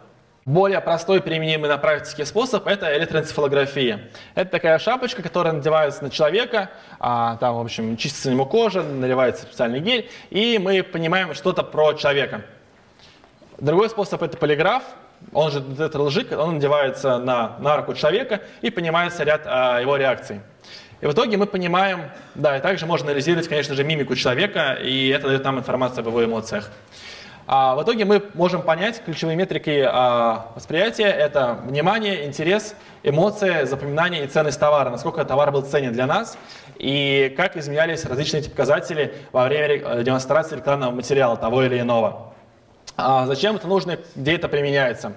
Более простой, применимый на практике способ – это электроэнцефалография. Это такая шапочка, которая надевается на человека, а, там, в общем, чистится ему кожа, наливается специальный гель, и мы понимаем что-то про человека. Другой способ – это полиграф он же этот лжик, он надевается на, на руку человека и понимается ряд а, его реакций. И в итоге мы понимаем, да, и также можно анализировать, конечно же, мимику человека, и это дает нам информацию об его эмоциях. А в итоге мы можем понять ключевые метрики а, восприятия. Это внимание, интерес, эмоции, запоминание и ценность товара. Насколько товар был ценен для нас и как изменялись различные эти показатели во время демонстрации рекламного материала того или иного. А зачем это нужно, где это применяется?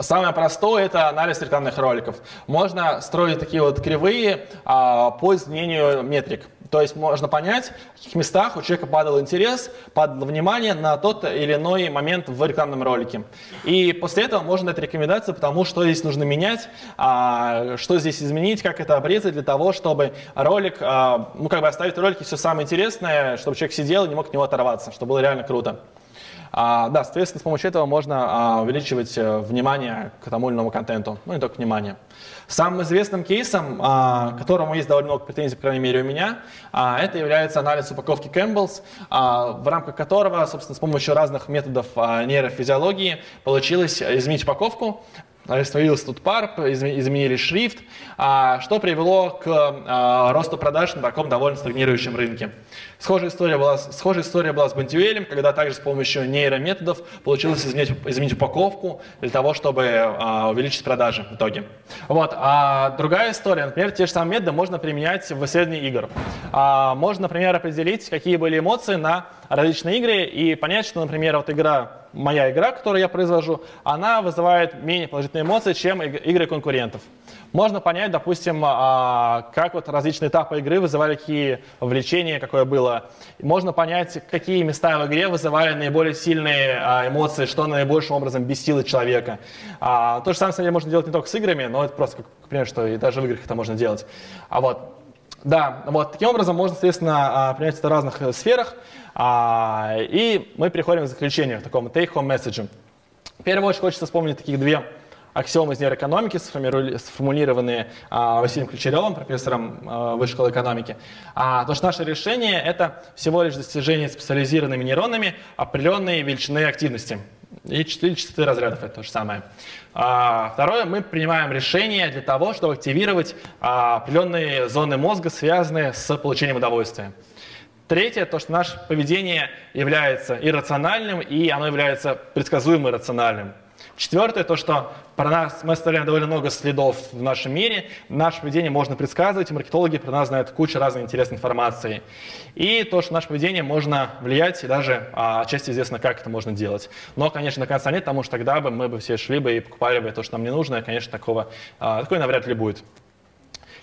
Самое простое – это анализ рекламных роликов. Можно строить такие вот кривые а, по изменению метрик. То есть можно понять, в каких местах у человека падал интерес, падало внимание на тот или иной момент в рекламном ролике. И после этого можно дать рекомендации по тому, что здесь нужно менять, а, что здесь изменить, как это обрезать для того, чтобы ролик, а, ну как бы оставить в ролике все самое интересное, чтобы человек сидел и не мог от него оторваться, чтобы было реально круто. А, да, соответственно, с помощью этого можно а, увеличивать а, внимание к тому или иному контенту, ну не только внимание. Самым известным кейсом, а, которому есть довольно много претензий, по крайней мере у меня, а, это является анализ упаковки Campbell's, а, в рамках которого, собственно, с помощью разных методов а, нейрофизиологии получилось изменить упаковку, Остановился тут пар, изменили шрифт, а, что привело к а, росту продаж на таком довольно стагнирующем рынке. Схожая история была, схожая история была с Бантюэлем, когда также с помощью нейрометодов получилось изменить, изменить упаковку для того, чтобы а, увеличить продажи в итоге. Вот. А другая история, например, те же самые методы можно применять в исследовании игр. Можно, например, определить, какие были эмоции на различные игры и понять, что, например, вот игра моя игра, которую я произвожу, она вызывает менее положительные эмоции, чем игры конкурентов. Можно понять, допустим, а, как вот различные этапы игры вызывали какие влечения, какое было. Можно понять, какие места в игре вызывали наиболее сильные а, эмоции, что наибольшим образом бесило человека. А, то же самое, самом можно делать не только с играми, но это просто, как пример, что и даже в играх это можно делать. А вот, да, вот таким образом можно, соответственно, применять это в разных э, сферах. А, и мы переходим к заключению, к такому take-home message. В первую очередь хочется вспомнить таких две аксиомы из нейроэкономики, сформулированные а, Василием Ключаревым, профессором а, Высшей школы экономики. А, то, что наше решение – это всего лишь достижение специализированными нейронами определенной величины активности. И 4 частоты разрядов – это то же самое. А, второе, мы принимаем решение для того, чтобы активировать а, определенные зоны мозга, связанные с получением удовольствия. Третье, то, что наше поведение является иррациональным, и оно является предсказуемо рациональным. Четвертое, то, что про нас мы оставляем довольно много следов в нашем мире, наше поведение можно предсказывать, и маркетологи про нас знают кучу разной интересной информации. И то, что наше поведение можно влиять, и даже а, отчасти известно, как это можно делать. Но, конечно, до конца нет, потому что тогда бы мы бы все шли бы и покупали бы то, что нам не нужно, и, конечно, такого, а, такое навряд ли будет.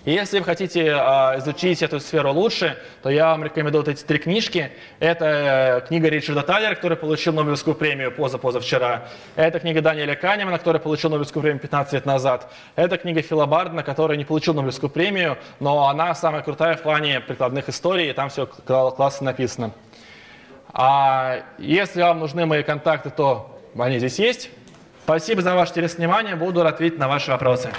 И если вы хотите э, изучить эту сферу лучше, то я вам рекомендую вот эти три книжки. Это э, книга Ричарда Тайлера, который получил Нобелевскую премию поза-позавчера. Это книга Даниэля Канемана, который получил Нобелевскую премию 15 лет назад. Это книга Фила Бардена, который не получил Нобелевскую премию, но она самая крутая в плане прикладных историй, и там все классно написано. А если вам нужны мои контакты, то они здесь есть. Спасибо за ваше внимание, буду ответить на ваши вопросы.